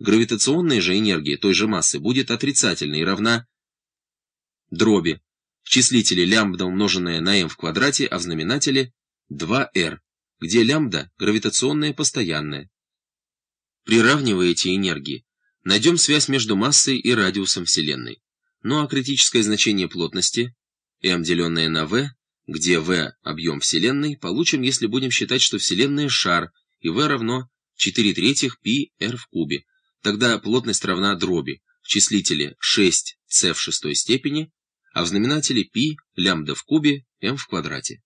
Гравитационная же энергия той же массы будет отрицательной и равна дроби в числителе лямбда умноженное на m в квадрате, а в знаменателе 2r, где лямбда гравитационная постоянная. Приравнивая эти энергии, найдем связь между массой и радиусом Вселенной. Ну а критическое значение плотности, m деленное на v, где v – объем Вселенной, получим, если будем считать, что Вселенная – шар, и v равно 4 третьих r в кубе. Тогда плотность равна дроби в числителе 6c в шестой степени, а в знаменателе π лямбда в кубе m в квадрате.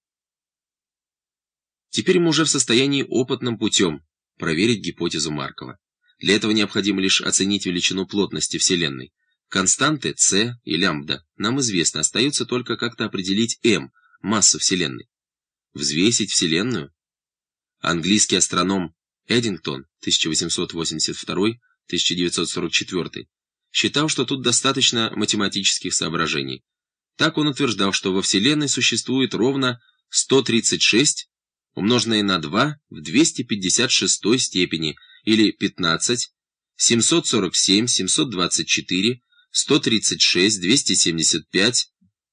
Теперь мы уже в состоянии опытным путем проверить гипотезу Маркова. Для этого необходимо лишь оценить величину плотности Вселенной. Константы c и лямбда нам известны, остается только как-то определить m, массу Вселенной. Взвесить Вселенную? Английский астроном Эдингтон 1882-1944 считал, что тут достаточно математических соображений. Так он утверждал, что во Вселенной существует ровно 136 умноженное на 2 в 256 степени, или 15, 747, 724, 136, 275,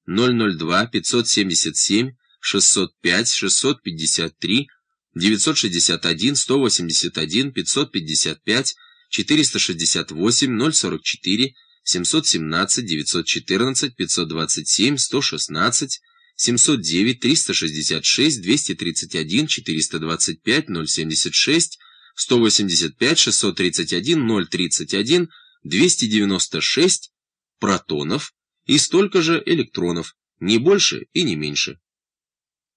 002, 577, 605, 653, 961, 181, 555, 468, 044, 717, 914, 527, 116, 709, 366, 231, 425, 076, 185, 631, 031, 296 протонов и столько же электронов, не больше и не меньше.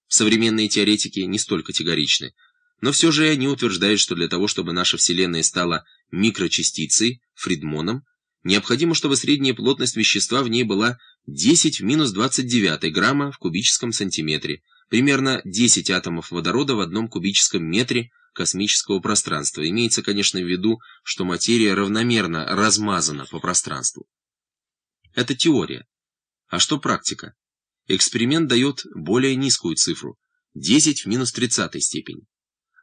Современные теоретики не столь категоричны, но все же они утверждают, что для того, чтобы наша Вселенная стала микрочастицей, Фридмоном, необходимо, чтобы средняя плотность вещества в ней была 10 в минус 29 грамма в кубическом сантиметре, примерно 10 атомов водорода в одном кубическом метре космического пространства. Имеется, конечно, в виду, что материя равномерно размазана по пространству. Это теория. А что практика? Эксперимент дает более низкую цифру – 10 в минус 30 степени.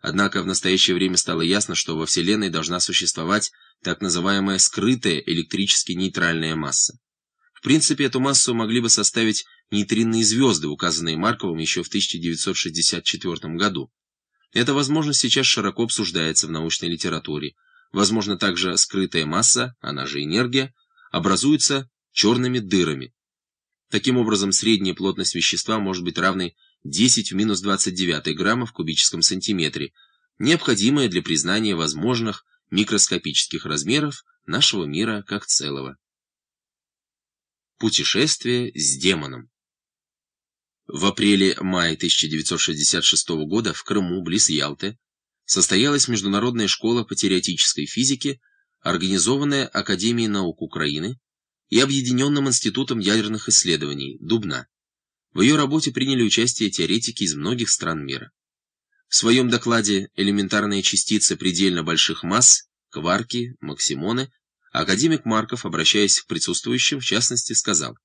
Однако в настоящее время стало ясно, что во Вселенной должна существовать так называемая скрытая электрически нейтральная масса. В принципе, эту массу могли бы составить нейтринные звезды, указанные Марковым еще в 1964 году. Эта возможность сейчас широко обсуждается в научной литературе. Возможно, также скрытая масса, она же энергия, образуется черными дырами. Таким образом, средняя плотность вещества может быть равной 10 в минус 29 грамма в кубическом сантиметре, необходимая для признания возможных микроскопических размеров нашего мира как целого. Путешествие с демоном В апреле-мае 1966 года в Крыму, близ Ялты, состоялась Международная школа по теоретической физике, организованная Академией наук Украины и Объединенным институтом ядерных исследований Дубна. В ее работе приняли участие теоретики из многих стран мира. В своем докладе «Элементарные частицы предельно больших масс», кварки, максимоны, академик Марков, обращаясь к присутствующим, в частности, сказал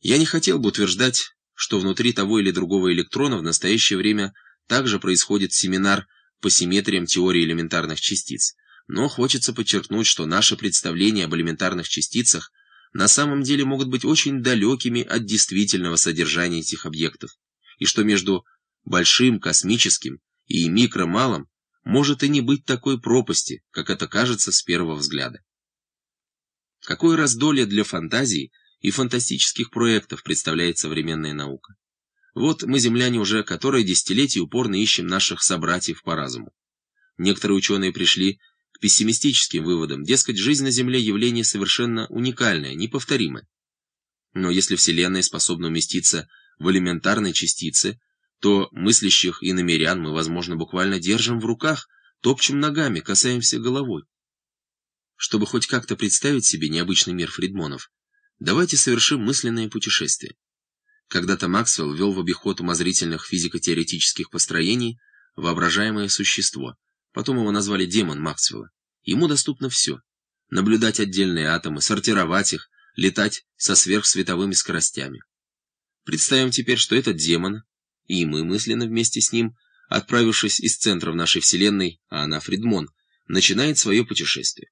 «Я не хотел бы утверждать, что внутри того или другого электрона в настоящее время также происходит семинар по симметриям теории элементарных частиц. Но хочется подчеркнуть, что наши представления об элементарных частицах на самом деле могут быть очень далекими от действительного содержания этих объектов, и что между большим космическим и микромалым может и не быть такой пропасти, как это кажется с первого взгляда. Какое раздолье для фантазии и фантастических проектов представляет современная наука. Вот мы, земляне, уже которое десятилетие упорно ищем наших собратьев по разуму. Некоторые ученые пришли к пессимистическим выводам, дескать, жизнь на Земле явление совершенно уникальное, неповторимое. Но если Вселенная способна уместиться в элементарной частице, то мыслящих и намерян мы, возможно, буквально держим в руках, топчем ногами, касаемся головой. Чтобы хоть как-то представить себе необычный мир Фридмонов, давайте совершим мысленное путешествие. Когда-то Максвелл ввел в обиход умозрительных физико-теоретических построений воображаемое существо – Потом его назвали демон Максвелла. Ему доступно все. Наблюдать отдельные атомы, сортировать их, летать со сверхсветовыми скоростями. Представим теперь, что этот демон, и мы мысленно вместе с ним, отправившись из центра в нашей Вселенной, а она Фридмон, начинает свое путешествие.